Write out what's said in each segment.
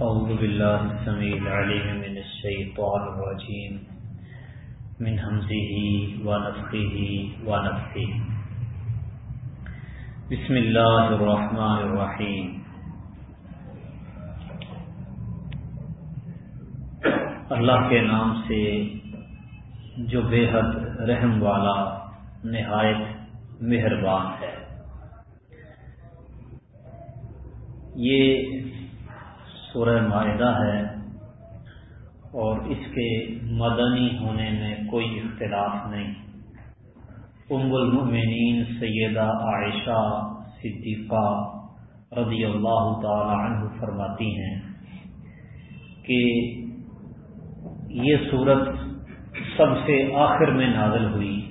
أعوذ بالله السميع العليم من الشيطان الرجيم. من همزه ونفخه ونفخه. بسم الله الرحمن الرحيم. اللہ کے نام سے جو بے حد رحم والا نہایت مہربان ہے. یہ سورہ معاہدہ ہے اور اس کے مدنی ہونے میں کوئی اختلاف نہیں۔ ام المؤمنین سیدہ عائشہ صدیقہ رضی اللہ تعالی عنہ فرماتی ہیں کہ یہ صورت سب سے آخر میں نازل ہوئی،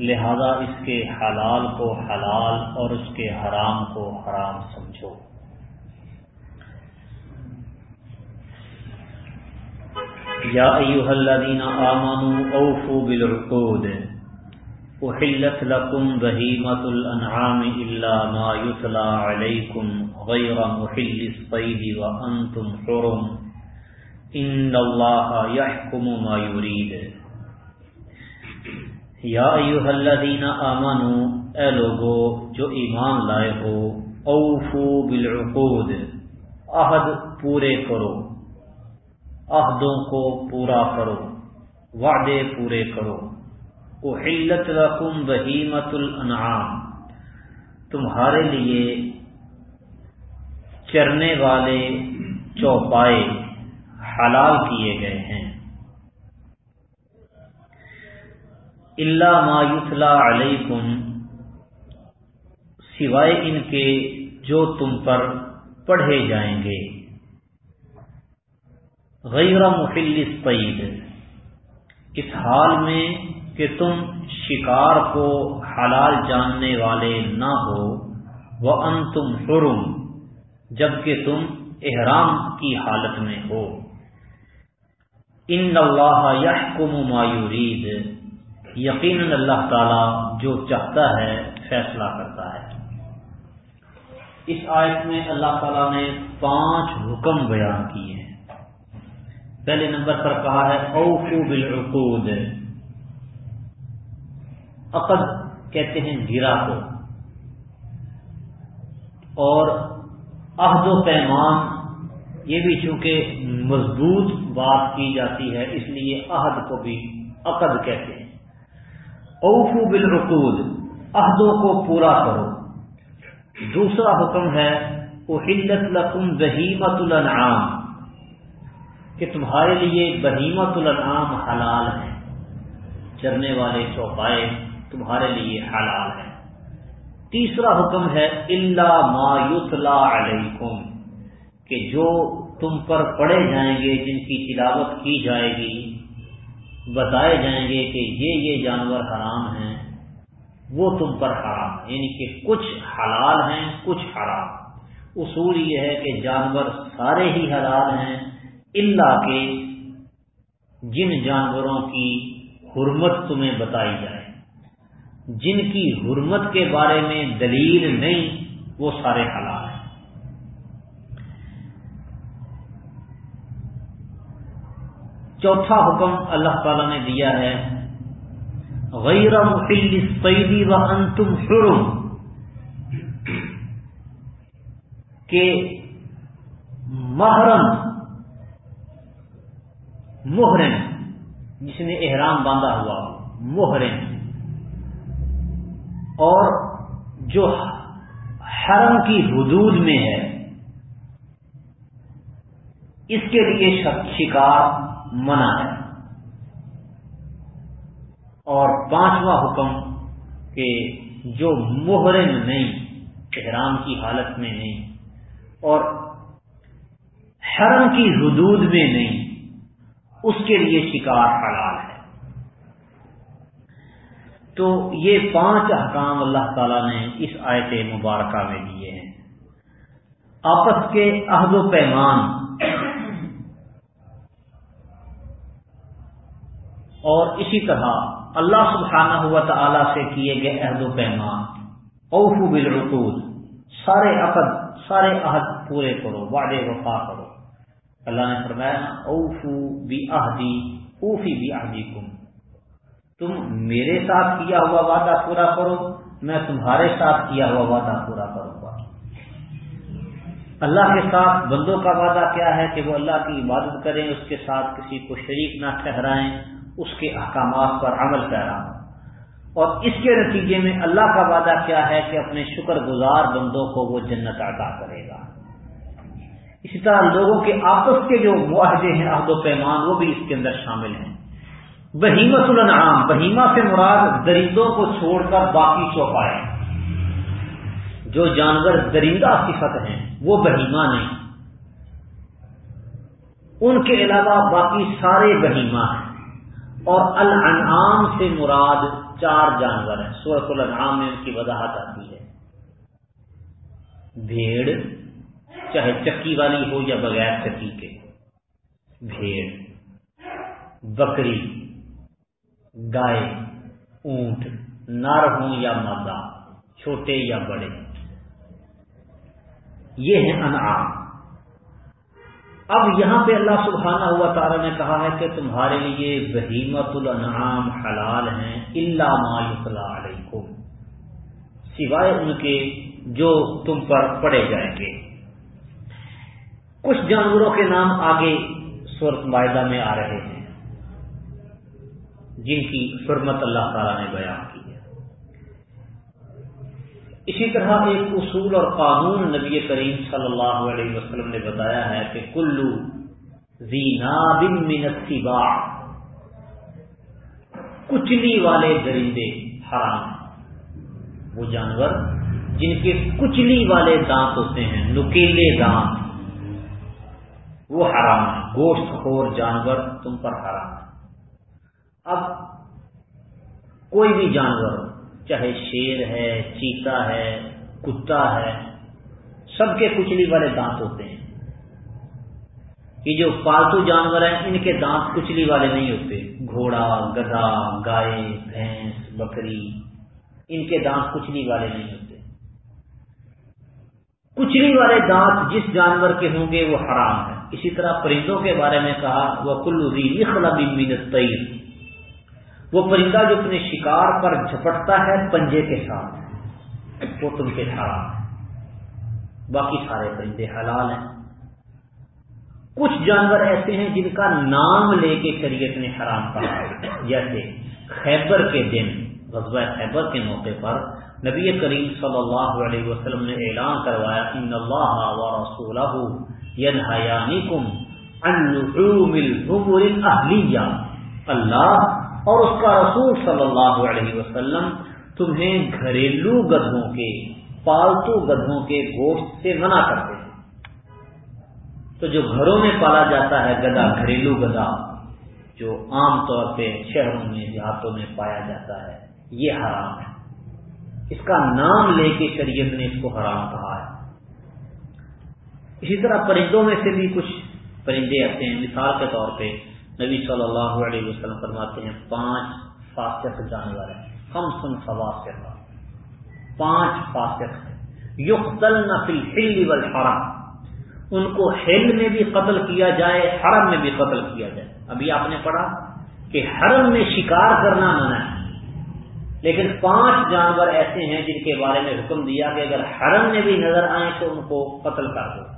لہذا اس کے حلال کو حلال اور اس کے حرام کو حرام سمجھو۔ یا ایوہ الذین آمنوا اوفوا بالعقود. احلت لکم بہیمت الانعام الا ما یتلا علیکم غیر محل الصید وانتم حرم. ان اللہ یحکم ما یرید. یا ایوہ الذین آمنوا اے لوگو، جو ایمان لائے ہو، اوفو بالعقود. عہد پورے کرو. عہدوں کو پورا کرو، وعدے پورے کرو۔ احلت رقم بہیمت الانعام تمہارے لیے چرنے والے چوپائے حلال کیے گئے ہیں۔ اللہ ما یتلا علیکم سوائے ان کے جو تم پر پڑھے جائیں گے۔ غیر محل سعید اس حال میں کہ تم شکار کو حلال جاننے والے نہ ہو وہ ان تم حرم، جبکہ تم احرام کی حالت میں ہو۔ ان اللہ یحکم مایورید یقیناً اللہ تعالی جو چاہتا ہے، فیصلہ کرتا ہے۔ اس آیت میں اللہ تعالی نے پانچ حکم بیان کیے۔ ہیں پہلے نمبر پر کہا ہے، اوفو بالعقود. عقد کہتے ہیں گرا کو۔ اور عہد و پیمان، یہ بھی چونکہ مضبوط بات کی جاتی ہے، اس لیے عہد کو بھی عقد کہتے ہیں۔ اوفو بالعقود عہدوں کو پورا کرو۔ دوسرا حکم ہے، احلت لکم بہیمت الانعام کہ تمہارے لیے بہیمت الانعام حلال ہیں چرنے والے چوپائے تمہارے لیے حلال ہیں تیسرا حکم ہے اللہ ما یتلا علیکم کہ جو تم پر پڑے جائیں گے، جن کی تلاوت کی جائے گی، بتائے جائیں گے کہ یہ یہ جانور حرام ہیں، وہ تم پر حرام یعنی کہ کچھ حلال ہیں، کچھ حرام۔ اصول یہ ہے کہ جانور سارے ہی حلال ہیں اللہ کے جن جانوروں کی حرمت تمہیں بتائی جائے۔ جن کی حرمت کے بارے میں دلیل نہیں، وہ سارے حلال ہیں۔ چوتھا حکم اللہ تعالی نے دیا ہے، غیر محل سعیدی و انتم حرم، کہ محرم محرم، جس نے احرام باندھا ہوا، محرم۔ اور جو حرم کی حدود میں ہے، اس کے لیے شکار منع ہے۔ اور پانچواں حکم کہ جو محرم نہیں، احرام کی حالت میں نہیں، اور حرم کی حدود میں نہیں اس کے لیے شکار حلال ہے۔ تو یہ پانچ احکام اللہ تعالی نے اس آیت مبارکہ میں دیے ہیں۔ آپس کے عہد و پیمان اور اسی طرح اللہ سبحانہ ہوا تعالی سے کیے گئے عہد و پیمان، اوفو بالعقود، سارے عقد، سارے عہد پورے کرو، وعدے وفا کرو۔ اللہ نے فرمایا، اوفو بی آہدی اوفی بھی آہدی کم تم میرے ساتھ کیا ہوا وعدہ پورا کرو، میں تمہارے ساتھ کیا ہوا وعدہ پورا کروں گا۔ اللہ کے ساتھ بندوں کا وعدہ کیا ہے کہ وہ اللہ کی عبادت کریں، اس کے ساتھ کسی کو شریک نہ ٹھہرائیں، اس کے احکامات پر عمل کرائیں اور اس کے نتیجے میں اللہ کا وعدہ کیا ہے کہ اپنے شکر گزار بندوں کو وہ جنت عطا کرے گا۔ اسی طرح لوگوں کے آپس کے جو معاہدے ہیں، عہد و پیمان، وہ بھی اس کے اندر شامل ہیں۔ بہیمت الانعام بہیما سے مراد درندوں کو چھوڑ کر باقی چوپائے جو جانور درندہ صفت ہیں، وہ بہیما نہیں۔ ان کے علاوہ باقی سارے بہیما ہیں۔ اور الانعام سے مراد چار جانور ہیں۔ سورت الانعام میں ان کی وضاحت آتی ہے۔ بھیڑ چاہے چکی والی ہو یا بغیر چکی کے۔ بھیڑ، بکری، گائے، اونٹ نر ہوں یا مادہ چھوٹے یا بڑے۔ یہ ہیں انعام۔ اب یہاں پہ اللہ سبحانہ ہوا تعالی نے کہا ہے کہ تمہارے لیے بہیمت الانعام حلال ہیں اللہ مال علیکم، سوائے ان کے جو تم پر پڑے جائیں گے۔ کچھ جانوروں کے نام آگے سورت معاہدہ میں آ رہے ہیں، جن کی فرمت اللہ تعالی نے بیان کی ہے۔ اسی طرح ایک اصول اور قانون نبی کریم صلی اللہ علیہ وسلم نے بتایا ہے کہ کلو با کچلی والے درندے حرام وہ جانور جن کے کچلی والے دانت ہوتے ہیں، نکیلے دانت۔ وہ حرام ہے۔ گوشت خور، جانور تم پر حرام ہے۔ اب کوئی بھی جانور، چاہے شیر ہے، چیتا ہے، کتا ہے، سب کے کچلی والے دانت ہوتے ہیں۔ یہ جو پالتو جانور ہیں، ان کے دانت کچلی والے نہیں ہوتے۔ گھوڑا گدھا گائے، بھینس، بکری، ان کے دانت کچلی والے نہیں ہوتے۔ کچلی والے دانت جس جانور کے ہوں گے، وہ حرام ہے۔ اسی طرح پرندوں کے بارے میں کہا، وہ کلوی خلاب وہ پرندہ جو اپنے شکار پر جھپٹتا ہے پنجے کے ساتھ، وہ تم کے حرام ہے۔ باقی سارے پرندے حلال ہیں۔ کچھ جانور ایسے ہیں جن کا نام لے کے شریعت نے حرام کہا۔ جیسے خیبر کے دن، غزوہ خیبر کے موقع پر نبی کریم صلی اللہ علیہ وسلم نے اعلان کروایا، ان اللہ و رسولہ ینہیانکم عن لحوم الحمر الاہلیہ اللہ اور اس کا رسول صلی اللہ علیہ وسلم تمہیں گھریلو گدھوں کے، پالتو گدھوں کے گوشت سے منع کرتے ہیں۔ تو جو گھروں میں پالا جاتا ہے گدا، گھریلو گدا، جو عام طور پہ شہروں میں، دیہاتوں میں پایا جاتا ہے، یہ حرام ہے۔ اس کا نام لے کے شریعت نے اس کو حرام کہا۔ اسی طرح پرندوں میں سے بھی کچھ پرندے ایسے ہیں۔ مثال کے طور پہ نبی صلی اللہ علیہ وسلم فرماتے ہیں، پانچ فاسق جانور ہیں۔ کم سن سوا پانچ فاسق۔ یقتل نفل ہل والحرم۔ ان کو ہل میں بھی قتل کیا جائے، حرم میں بھی قتل کیا جائے۔ ابھی آپ نے پڑھا کہ حرم میں شکار کرنا منع ہے۔ لیکن پانچ جانور ایسے ہیں جن کے بارے میں حکم دیا کہ اگر حرم میں بھی نظر آئے تو ان کو قتل کر دو۔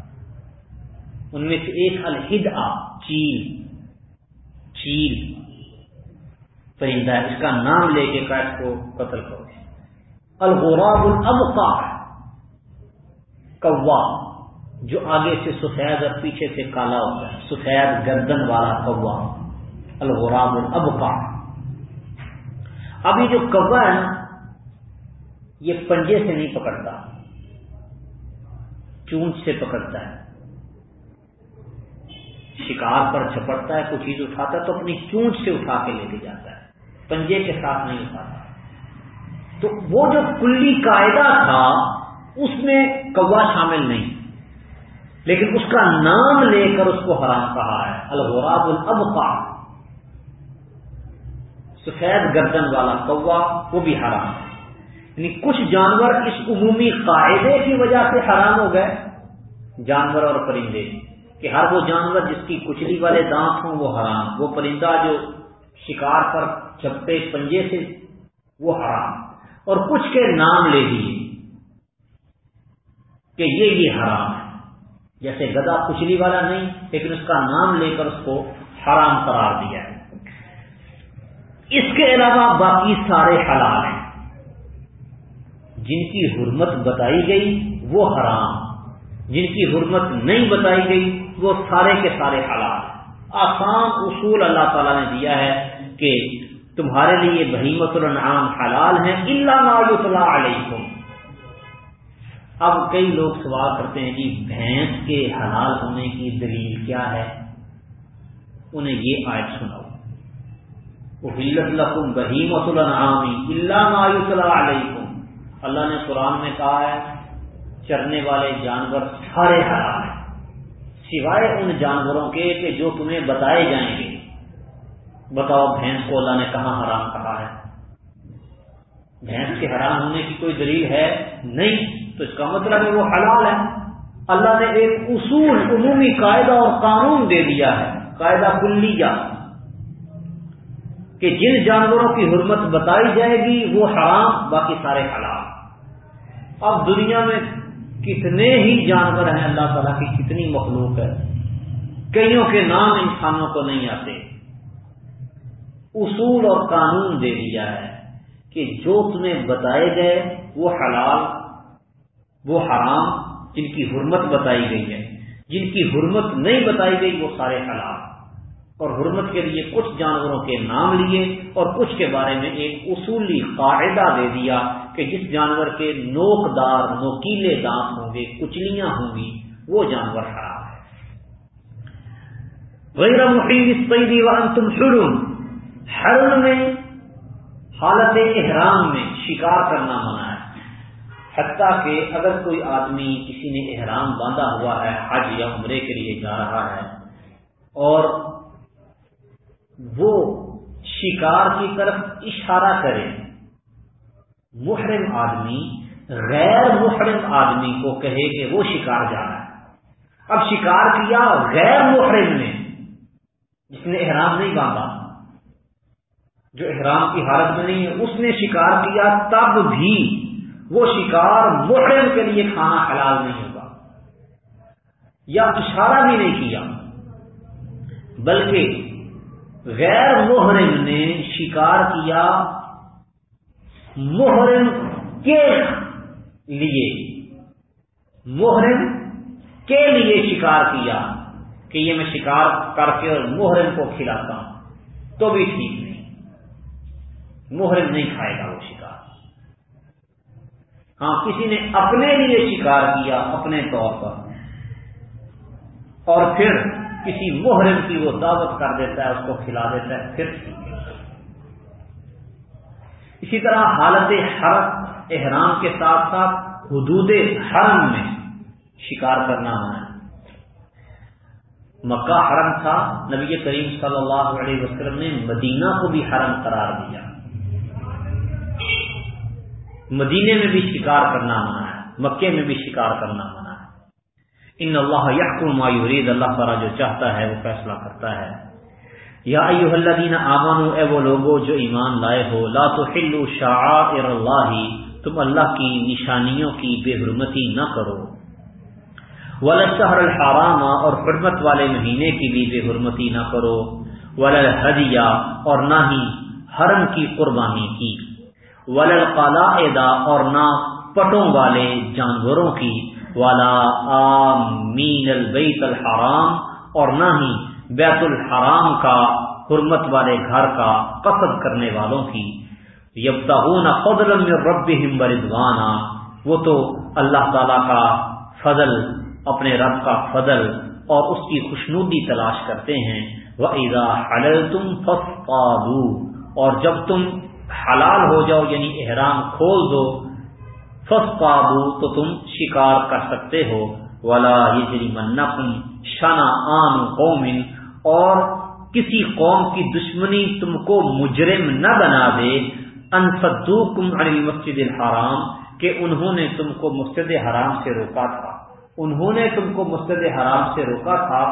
ان میں سے ایک الحد چیل۔ چیل۔ پرندہ اس کا نام لے کے کاٹ کو قتل کرو۔ الغراب الابقا کوا جو آگے سے سفید اور پیچھے سے کالا ہوتا ہے۔ سفید گردن والا کوا الغراب الابقا اب یہ جو کوا ہے نا، یہ پنجے سے نہیں پکڑتا۔ چونچ سے پکڑتا ہے۔ شکار پر چھپٹتا ہے، کوئی چیز اٹھاتا ہے تو اپنی چونچ سے اٹھا کے لے کے جاتا ہے۔ پنجے کے ساتھ نہیں اٹھاتا۔ تو وہ جو کلی قاعدہ تھا، اس میں کوا شامل نہیں۔ لیکن اس کا نام لے کر اس کو حرام کہا ہے، الغراب الابقا سفید گردن والا کوا، وہ بھی حرام ہے۔ یعنی کچھ جانور اس عمومی قاعدے کی وجہ سے حرام ہو گئے، جانور اور پرندے۔ کہ ہر وہ جانور جس کی کچلی والے دانت ہوں وہ حرام، وہ پرندہ جو شکار پر چپے پنجے سے، وہ حرام۔ اور کچھ کے نام لے لیے کہ یہ یہ حرام ہے۔ جیسے گدا کچلی والا نہیں، لیکن اس کا نام لے کر اس کو حرام قرار دیا ہے۔ اس کے علاوہ باقی سارے حلال ہیں۔ جن کی حرمت بتائی گئی وہ حرام۔ جن کی حرمت نہیں بتائی گئی وہ سارے کے سارے حلال آسان اصول اللہ تعالیٰ نے دیا ہے کہ تمہارے لیے بہیمت الانعام حلال ہیں اللہ ما علیکم۔ اب کئی لوگ سوال کرتے ہیں کہ بھینس کے حلال ہونے کی دلیل کیا ہے؟ انہیں یہ آیت سناؤ۔ لکم بہیمت الانعام اللہ ما علیکم اللہ نے قرآن میں کہا ہے، چرنے والے جانور سارے حرام ہیں۔ سوائے ان جانوروں کے کہ جو تمہیں بتائے جائیں گے۔ بتاؤ، بھینس کو اللہ نے کہاں حرام کہا ہے؟ بھینس کے حرام ہونے کی کوئی دلیل ہے؟ نہیں، تو اس کا مطلب ہے وہ حلال ہے۔ اللہ نے ایک اصول، عمومی قاعدہ اور قانون دے دیا ہے، قاعدہ کلیہ۔ کہ جن جانوروں کی حرمت بتائی جائے گی، وہ حرام، باقی سارے حلال۔ اب دنیا میں کتنے ہی جانور ہیں اللہ تعالیٰ کی، کتنی مخلوق ہے۔ کئیوں کے نام انسانوں کو نہیں آتے۔ اصول اور قانون دے دیا ہے کہ جو تمہیں بتائے گئے وہ حلال، وہ حرام، جن کی حرمت بتائی گئی ہے۔ جن کی حرمت نہیں بتائی گئی وہ سارے حلال۔ اور حرمت کے لیے کچھ جانوروں کے نام لیے اور کچھ کے بارے میں ایک اصولی قاعدہ دے دیا کہ جس جانور کے نوک دار نوکیلے دانت ہوں گے، کچلیاں ہوں گی، وہ جانور خراب ہے۔ غیر محیط تم شروع حرم میں، حالت احرام میں شکار کرنا منع ہے۔ حتیٰ کہ اگر کوئی آدمی کسی نے احرام باندھا ہوا ہے، حج یا عمرے کے لیے جا رہا ہے، اور وہ شکار کی طرف اشارہ کرے محرم آدمی، غیر محرم آدمی کو کہے کہ وہ شکار جا رہا ہے۔ اب شکار کیا غیر محرم نے؟ جس نے احرام نہیں باندھا۔ جو احرام کی حالت میں نہیں ہے اس نے شکار کیا تب بھی وہ شکار محرم کے لیے کھانا حلال نہیں ہوگا۔ یا اشارہ بھی نہیں کیا۔ بلکہ غیر محرم نے شکار کیا محرم کے لیے، محرم کے لیے شکار کیا کہ یہ میں شکار کر کے اور محرم کو کھلاتا ہوں، تو بھی ٹھیک نہیں۔ محرم نہیں کھائے گا وہ شکار۔ ہاں کسی نے اپنے لیے شکار کیا اپنے طور پر۔ اور پھر کسی محرم کی وہ دعوت کر دیتا ہے، اس کو کھلا دیتا ہے، پھر ٹھیک اسی طرح حالت حرم، احرام کے ساتھ ساتھ حدود حرم میں شکار کرنا ہونا۔ مکہ حرم تھا، نبی کریم صلی اللہ علیہ وسلم نے مدینہ کو بھی حرم قرار دیا۔ مدینے میں بھی شکار کرنا منع ہے مکے میں بھی شکار کرنا منع ہے ان اللہ یحکم ما یرید، اللہ تعالیٰ جو چاہتا ہے وہ فیصلہ کرتا ہے۔ یا ایوہ الذین آمنوا اے وہ لوگو جو ایمان لائے ہو، لا تحلوا شعائر اللہ، تم اللہ کی نشانیوں کی بے حرمتی نہ کرو۔ ولا الحرام، اور حرمت والے مہینے کی بھی بے حرمتی نہ کرو۔ ولا اور نہ ہی حرم کی قربانی کی۔ ولا اور نہ پٹوں والے جانوروں کی۔ ولا آمین البیت الحرام، اور نہ ہی بیت الحرام کا، حرمت والے گھر کا قصد کرنے والوں کی۔ فضل رب رضوانا وہ تو اللہ تعالی کا فضل، اپنے رب کا فضل اور اس کی خوشنودی تلاش کرتے ہیں۔ وہ ادا حل تم اور جب تم حلال ہو جاؤ یعنی احرام کھول دو فس تو تم شکار کر سکتے ہو۔ ولا یہ منکم شنا آن قومن اور کسی قوم کی دشمنی تم کو مجرم نہ بنا دے. انفدو کم مسجد الحرام، کہ انہوں نے تم کو مسجد حرام سے روکا تھا. انہوں نے تم کو مسجد حرام سے روکا تھا.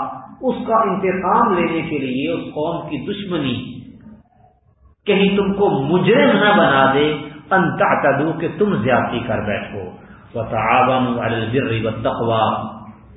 اس کا انتقام لینے کے لیے اس قوم کی دشمنی کہیں تم کو مجرم نہ بنا دے. انتا کہ تم زیادتی کر بیٹھو. وہ تعاون البر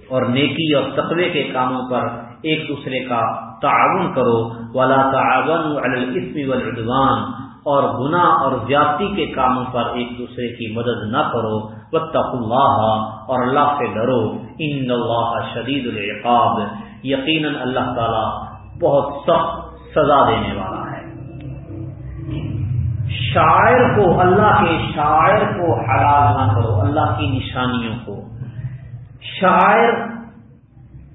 اور نیکی اور تقوی کے کاموں پر ایک دوسرے کا تعاون کرو، ولا تعاون الاسم والعدوان، اور گناہ اور زیادتی کے کاموں پر ایک دوسرے کی مدد نہ کرو، واتقوا اللہ اور اللہ سے ڈرو ان اللہ شدید العقاب۔ یقیناً اللہ تعالی بہت سخت سزا دینے والا ہے۔ شاعر کو، اللہ کے شاعر کو حلال نہ کرو، اللہ کی نشانیوں کو۔ شاعر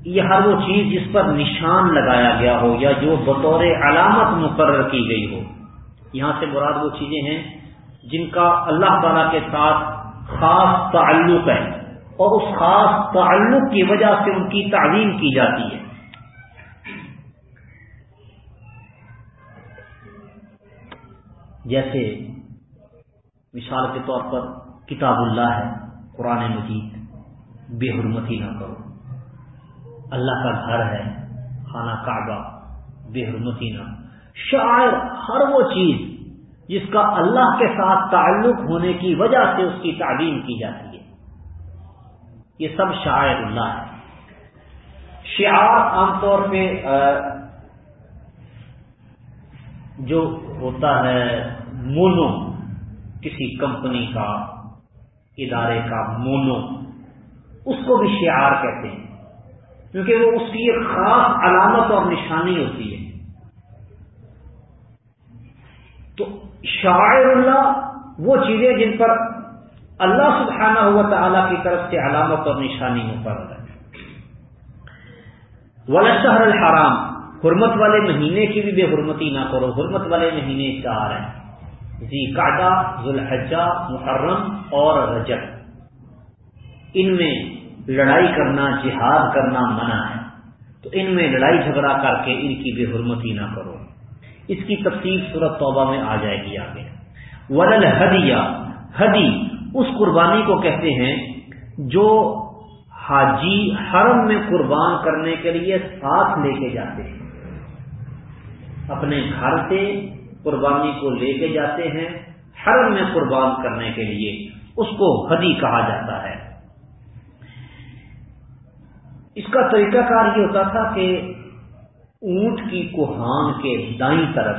یہ ہر وہ چیز جس پر نشان لگایا گیا ہو یا جو بطور علامت مقرر کی گئی ہو۔ یہاں سے مراد وہ چیزیں ہیں جن کا اللہ تعالی کے ساتھ خاص تعلق ہے اور اس خاص تعلق کی وجہ سے ان کی تعلیم کی جاتی ہے۔ جیسے مثال کے طور پر کتاب اللہ ہے، قرآن مجید، بے حرمتی نہ کرو۔ اللہ کا گھر ہے، خانہ کعبہ بے حرمتی نہ شاعر ہر وہ چیز جس کا اللہ کے ساتھ تعلق ہونے کی وجہ سے اس کی تعلیم کی جاتی ہے۔ یہ سب شاعر اللہ ہے۔ شعار عام طور پہ جو ہوتا ہے مونو، کسی کمپنی کا، ادارے کا مونو، اس کو بھی شعار کہتے ہیں۔ کیونکہ وہ اس کی ایک خاص علامت اور نشانی ہوتی ہے۔ تو شاعر اللہ وہ چیزیں جن پر اللہ سبحانہ ہوا تعالی کی طرف سے علامت اور نشانی مقرر ہے۔ ولشہر الحرام، حرمت والے مہینے کی بھی بے حرمتی نہ کرو، حرمت والے مہینے چار ہیں۔ زی کاٹا ذوالحجہ، محرم اور رجب۔ ان میں لڑائی کرنا، جہاد کرنا منع ہے۔ تو ان میں لڑائی جھگڑا کر کے ان کی بے حرمتی نہ کرو۔ اس کی تفصیل صورت توبہ میں آ جائے گی آگے۔ ولل ہدیہ ہدی اس قربانی کو کہتے ہیں جو حاجی حرم میں قربان کرنے کے لیے ساتھ لے کے جاتے ہیں۔ اپنے گھر سے قربانی کو لے کے جاتے ہیں، حرم میں قربان کرنے کے لیے، اس کو ہدی کہا جاتا ہے۔ اس کا طریقہ کار یہ ہوتا تھا کہ اونٹ کی کوہان کے دائیں طرف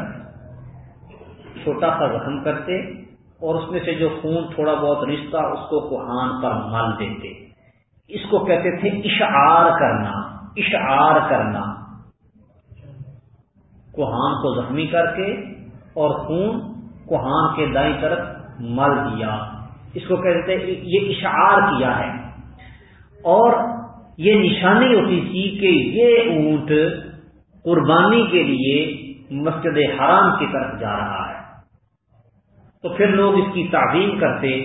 چھوٹا سا زخم کرتے اور اس میں سے جو خون تھوڑا بہت رشتہ اس کو کوہان پر مل دیتے۔ اس کو کہتے تھے اشعار کرنا اشعار کرنا۔ کوہان کو زخمی کر کے اور خون کوہان کے دائیں طرف مل دیا۔ اس کو کہتے ہیں یہ اشعار کیا ہے۔ اور یہ نشانی ہوتی تھی کہ یہ اونٹ قربانی کے لیے مسجد حرام کی طرف جا رہا ہے۔ تو پھر لوگ اس کی تعظیم کرتے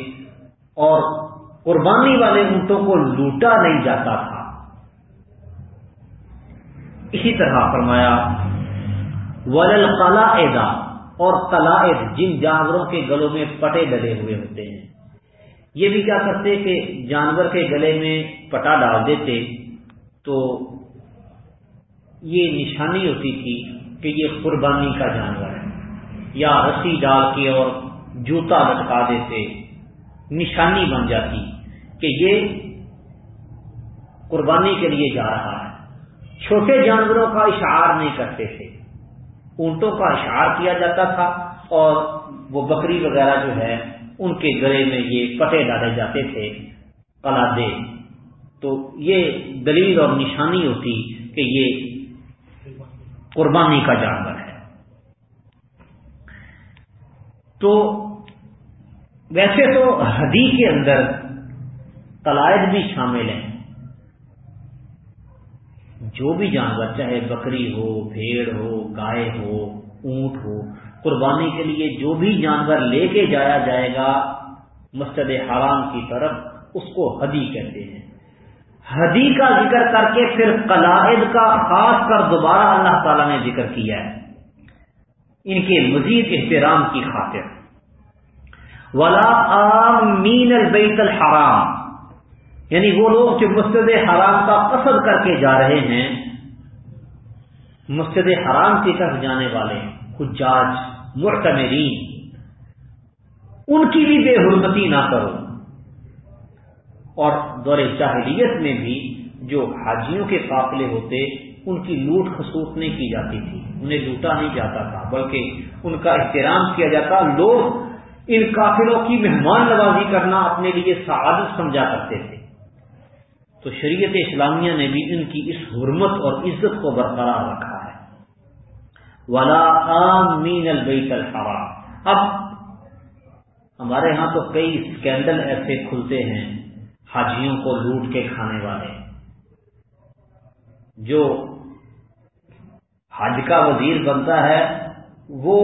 اور قربانی والے اونٹوں کو لوٹا نہیں جاتا تھا۔ اسی طرح فرمایا ولل قلعہ اور قلائد جن جانوروں کے گلوں میں پٹے ڈلے ہوئے ہوتے ہیں۔ یہ بھی کیا کرتے کہ جانور کے گلے میں پٹا ڈال دیتے تو یہ نشانی ہوتی تھی کہ یہ قربانی کا جانور ہے۔ یا رسی ڈال کے اور جوتا لٹکا دیتے۔ نشانی بن جاتی کہ یہ قربانی کے لیے جا رہا ہے۔ چھوٹے جانوروں کا اشعار نہیں کرتے تھے۔ اونٹوں کا اشعار کیا جاتا تھا اور وہ بکری وغیرہ جو ہے ان کے گلے میں یہ پٹے ڈالے جاتے تھے دے تو یہ دلیل اور نشانی ہوتی کہ یہ قربانی کا جانور ہے۔ تو ویسے تو ہدی کے اندر قلائد بھی شامل ہیں۔ جو بھی جانور، چاہے بکری ہو، بھیڑ ہو، گائے ہو، اونٹ ہو قربانی کے لیے جو بھی جانور لے کے جایا جائے گا، مسجد حرام کی طرف اس کو ہدی کہتے ہیں۔ ہدی کا ذکر کر کے پھر قلائد کا خاص کر دوبارہ اللہ تعالی نے ذکر کیا ہے۔ ان کے مزید احترام کی خاطر۔ ولا مین البیت الحرام۔ یعنی وہ لوگ جو مسجد حرام کا قصد کر کے جا رہے ہیں، مسجد حرام کی طرف جانے والے، حجاج مرتمرین ان کی بھی بے حرمتی نہ کرو۔ اور دور جاہلیت میں بھی جو حاجیوں کے قافلے ہوتے، ان کی لوٹ خسوٹ نہیں کی جاتی تھی۔ انہیں لوٹا نہیں جاتا تھا، بلکہ ان کا احترام کیا جاتا۔ لوگ ان قافلوں کی مہمان نوازی کرنا اپنے لیے سعادت سمجھا کرتے تھے۔ تو شریعت اسلامیہ نے بھی ان کی اس حرمت اور عزت کو برقرار رکھا۔ ولا مین البیت الحرام۔ اب ہمارے ہاں تو کئی اسکینڈل ایسے کھلتے ہیں حاجیوں کو لوٹ کے کھانے والے۔ جو حج کا وزیر بنتا ہے، وہ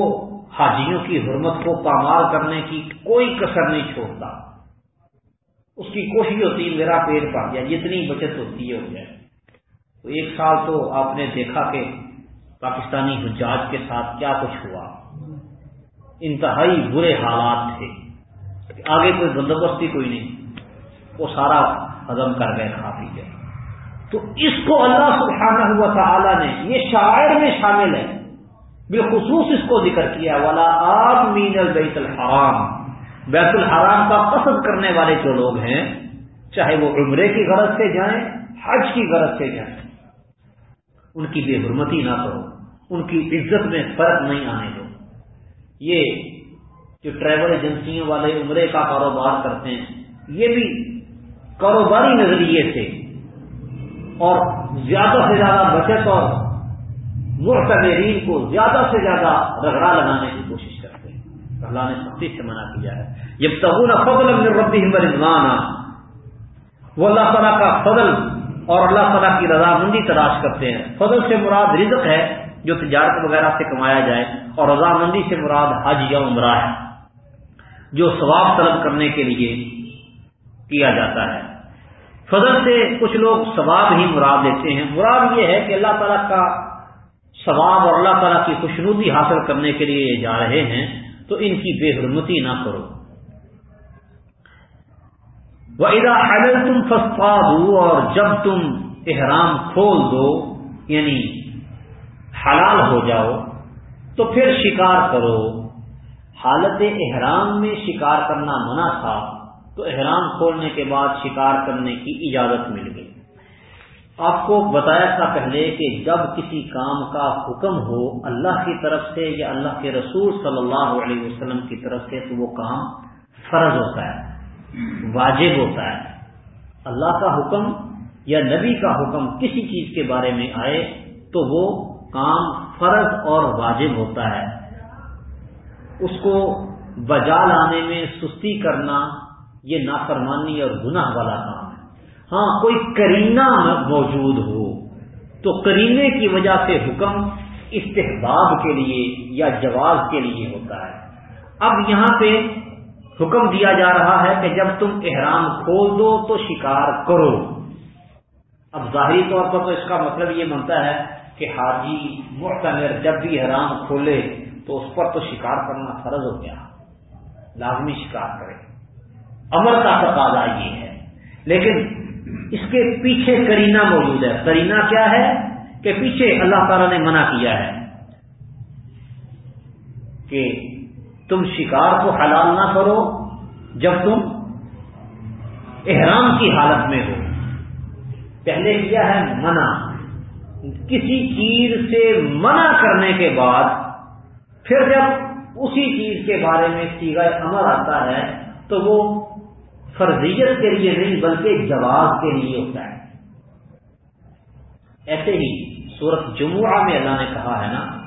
حاجیوں کی حرمت کو پامال کرنے کی کوئی کسر نہیں چھوڑتا۔ اس کی کوشش ہوتی ہے، میرا پیٹ پڑ گیا، جتنی بچت ہوتی ہے، ہو جائے تو ایک سال تو آپ نے دیکھا کہ پاکستانی حجاج کے ساتھ کیا کچھ ہوا؟ انتہائی برے حالات تھے۔ آگے کوئی بندوبستی کوئی نہیں۔ وہ سارا ہزم کر گئے کھا پی گئے تو اس کو اللہ سبحانہ ہوا تعالی نے، یہ شاعر میں شامل ہے۔ بالخصوص اس کو ذکر کیا والا آپ مین البیت الحرام۔ بیت الحرام کا قصد کرنے والے جو لوگ ہیں، چاہے وہ عمرے کی غرض سے جائیں، حج کی غرض سے جائیں، ان کی بے حرمتی نہ کرو۔ ان کی عزت میں فرق نہیں آنے دو۔ یہ جو ٹریول ایجنسیوں والے عمرے کا کاروبار کرتے ہیں، یہ بھی کاروباری نظریے سے اور زیادہ سے زیادہ بچت اور مرتبرین کو زیادہ سے زیادہ رگڑا لگانے کی کوشش کرتے ہیں۔ اللہ نے سختی سے منع کیا ہے۔ جب تبون فضل ربی رضوان وہ اللہ تعالیٰ کا فضل اور اللہ تعالیٰ کی رضامندی تلاش کرتے ہیں۔ فضل سے مراد رزق ہے۔ جو تجارت وغیرہ سے کمایا جائے اور رضامندی سے مراد حج یا عمرہ ہے، جو ثواب طلب کرنے کے لیے کیا جاتا ہے۔ فضل سے کچھ لوگ ثواب ہی مراد دیتے ہیں۔ مراد یہ ہے کہ اللہ تعالیٰ کا ثواب اور اللہ تعالیٰ کی خوشنودی حاصل کرنے کے لیے جا رہے ہیں، تو ان کی بے حرمتی نہ کرو۔ وہ ادا حل تم دو اور جب تم احرام کھول دو یعنی حلال ہو جاؤ، تو پھر شکار کرو۔ حالت احرام میں شکار کرنا منع تھا، تو احرام کھولنے کے بعد شکار کرنے کی اجازت مل گئی۔ آپ کو بتایا تھا پہلے کہ جب کسی کام کا حکم ہو اللہ کی طرف سے یا اللہ کے رسول صلی اللہ علیہ وسلم کی طرف سے، تو وہ کام فرض ہوتا ہے، واجب ہوتا ہے۔ اللہ کا حکم یا نبی کا حکم کسی چیز کے بارے میں آئے، تو وہ کام فرض اور واجب ہوتا ہے۔ اس کو بجا لانے میں سستی کرنا یہ نافرمانی اور گناہ والا کام ہے۔ ہاں کوئی کرینہ موجود ہو تو کرینے کی وجہ سے حکم استحباب کے لیے یا جواز کے لیے ہوتا ہے۔ اب یہاں پہ حکم دیا جا رہا ہے کہ جب تم احرام کھول دو تو شکار کرو۔ اب ظاہری طور پر تو اس کا مطلب یہ بنتا ہے کہ حاجی محتمر جب بھی احرام کھولے تو اس پر تو شکار کرنا فرض ہو گیا۔ لازمی شکار کرے۔ امر کا تقاضا یہ ہے۔ لیکن اس کے پیچھے کرینا موجود ہے۔ کرینا کیا ہے؟ کہ پیچھے اللہ تعالی نے منع کیا ہے کہ تم شکار کو حلال نہ کرو جب تم احرام کی حالت میں ہو۔ پہلے کیا ہے؟ منع۔ کسی چیز سے منع کرنے کے بعد پھر جب اسی چیز کے بارے میں سیگا امر آتا ہے تو وہ فرضیت کے لیے نہیں بلکہ جواز کے لیے ہوتا ہے۔ ایسے ہی سورت جمعہ میں اللہ نے کہا ہے نا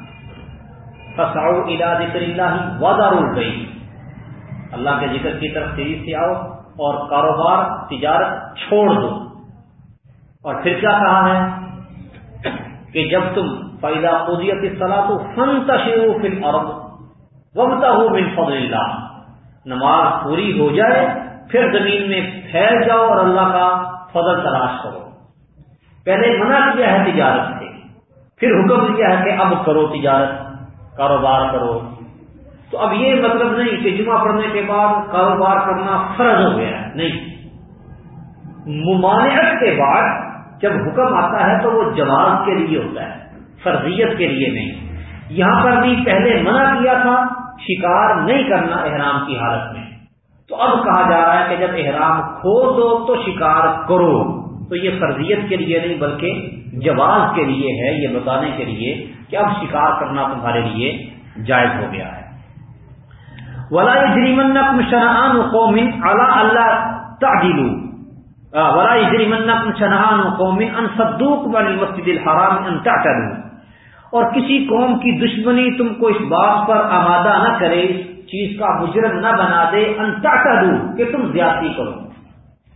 فساؤ الا ذکر اللہ وادار گئی اللہ کے ذکر کی طرف تیزی سے آؤ اور کاروبار، تجارت چھوڑ دو۔ اور پھر کیا کہا ہے؟ کہ جب تم فائدہ قدیت صلاح تو فن تشیرو فل عرب ومتا ہو من فضل اللہ نماز پوری ہو جائے، پھر زمین میں پھیل جاؤ اور اللہ کا فضل تلاش کرو۔ پہلے منع کیا ہے تجارت سے، پھر حکم دیا ہے کہ اب کرو تجارت، کاروبار کرو۔ تو اب یہ مطلب نہیں کہ جمعہ پڑھنے کے بعد کاروبار کرنا فرض ہو گیا ہے نہیں۔ ممانعت کے بعد جب حکم آتا ہے تو وہ جواز کے لیے ہوتا ہے، فرضیت کے لیے نہیں۔ یہاں پر بھی پہلے منع کیا تھا، شکار نہیں کرنا احرام کی حالت میں۔ تو اب کہا جا رہا ہے کہ جب احرام کھو دو تو شکار کرو۔ تو یہ فرضیت کے لیے نہیں، بلکہ جواز کے لیے ہے، یہ بتانے کے لیے کہ اب شکار کرنا تمہارے لیے جائز ہو گیا ہے۔ ولا جریمن شنہان قومن اللہ اللہ تعدیلو ولا جریمن شنہان قومن ان بن مسجد الحرام ان اور کسی قوم کی دشمنی تم کو اس بات پر آمادہ نہ کرے اس چیز کا مجرم نہ بنا دے ان کہ تم زیادتی کرو۔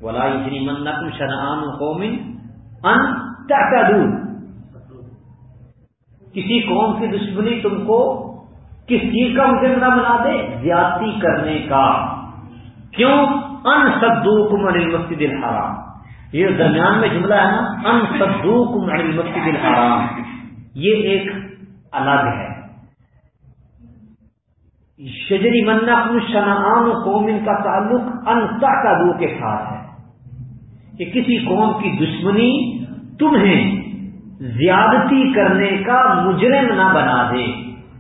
ولا جریمن شنہان قومن ان کسی قوم کی دشمنی تم کو کس چیز کا مجرم نہ بنا دے، زیادتی کرنے کا۔ کیوں؟ ان سدوک من المسجد الحرام. یہ درمیان میں جملہ ہے نا، ان سدوک من المسجد الحرام. یہ ایک الگ ہے۔ شجری منا شنعان قوم کا تعلق ان تحتدو کے ساتھ ہے۔ کہ کسی قوم کی دشمنی تمہیں زیادتی کرنے کا مجرم نہ بنا دے۔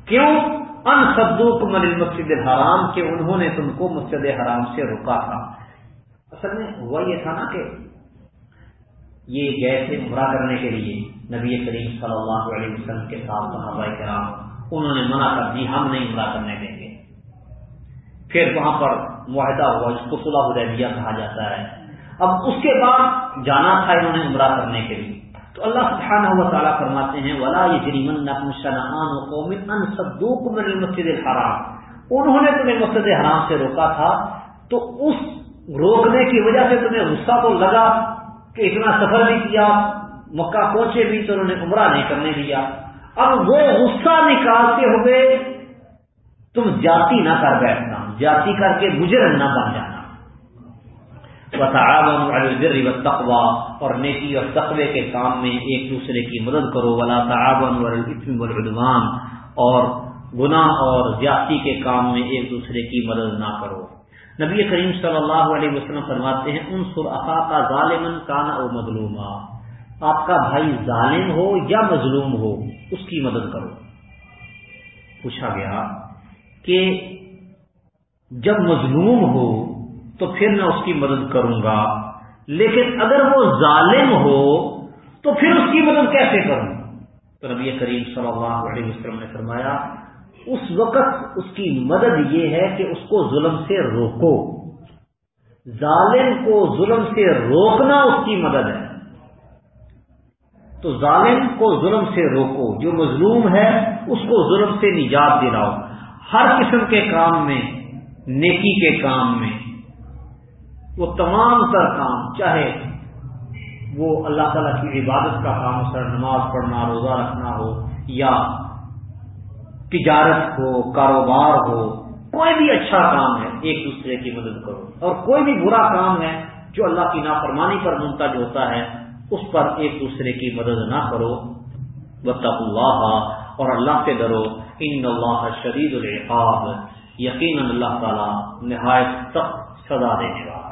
کیوں؟ ان صدوق من المسجد الحرام، کہ انہوں نے تم کو مسجد حرام سے روکا تھا۔ اصل میں ہوا یہ تھا نا کہ یہ گئے تھے عمرہ کرنے کے لیے نبی کریم صلی اللہ علیہ وسلم کے ساتھ صحابہ کرام، انہوں نے منع کر دی، ہم نہیں عمرہ کرنے دیں گے۔ پھر وہاں پر معاہدہ ہوا جس کو صلاح حدیبیہ کہا جاتا ہے۔ اب اس کے بعد جانا تھا انہوں نے عمرہ کرنے کے لیے۔ تو اللہ سبحانہ و تعالیٰ فرماتے ہیں، ولا جریمن شنعان قوم ان صدوق من المسجد الحرام۔ انہوں نے تمہیں مسجد حرام سے روکا تھا، تو اس روکنے کی وجہ سے تمہیں غصہ تو لگا کہ اتنا سفر بھی کیا، مکہ پہنچے بھی تو انہوں نے عمرہ نہیں کرنے دیا۔ اب وہ غصہ نکالتے ہوئے تم جاتی نہ کر بیٹھنا، جاتی کر کے مجرم نہ بن جانا۔ تعاون تقوا اور نیکی اور تقوی کے کام میں ایک دوسرے کی مدد کرو، ولا تعاون والعدوان، اور گناہ اور زیادتی کے کام میں ایک دوسرے کی مدد نہ کرو۔ نبی کریم صلی اللہ علیہ وسلم فرماتے ہیں ان سر کا ظالمن کانا او مظلوما۔ آپ کا بھائی ظالم ہو یا مظلوم ہو، اس کی مدد کرو۔ پوچھا گیا کہ جب مظلوم ہو تو پھر میں اس کی مدد کروں گا۔ لیکن اگر وہ ظالم ہو، تو پھر اس کی مدد کیسے کروں؟ تو نبی کریم صلی اللہ علیہ وسلم نے فرمایا، اس وقت اس کی مدد یہ ہے کہ اس کو ظلم سے روکو۔ ظالم کو ظلم سے روکنا اس کی مدد ہے۔ تو ظالم کو ظلم سے روکو۔ جو مظلوم ہے، اس کو ظلم سے نجات دلاؤ۔ ہر قسم کے کام میں، نیکی کے کام میں۔ وہ تمام تر کام، چاہے وہ اللہ تعالیٰ کی عبادت کا کام سر نماز پڑھنا، روزہ رکھنا ہو، یا تجارت ہو، کاروبار ہو، کوئی بھی اچھا کام ہے، ایک دوسرے کی مدد کرو۔ اور کوئی بھی برا کام ہے جو اللہ کی نافرمانی پر منتج ہوتا ہے، اس پر ایک دوسرے کی مدد نہ کرو۔ بطف اللہ اور اللہ سے ڈرو۔ ان اللہ شدید الحاب یقیناً اللہ تعالیٰ نہایت سخت سزا دینے والا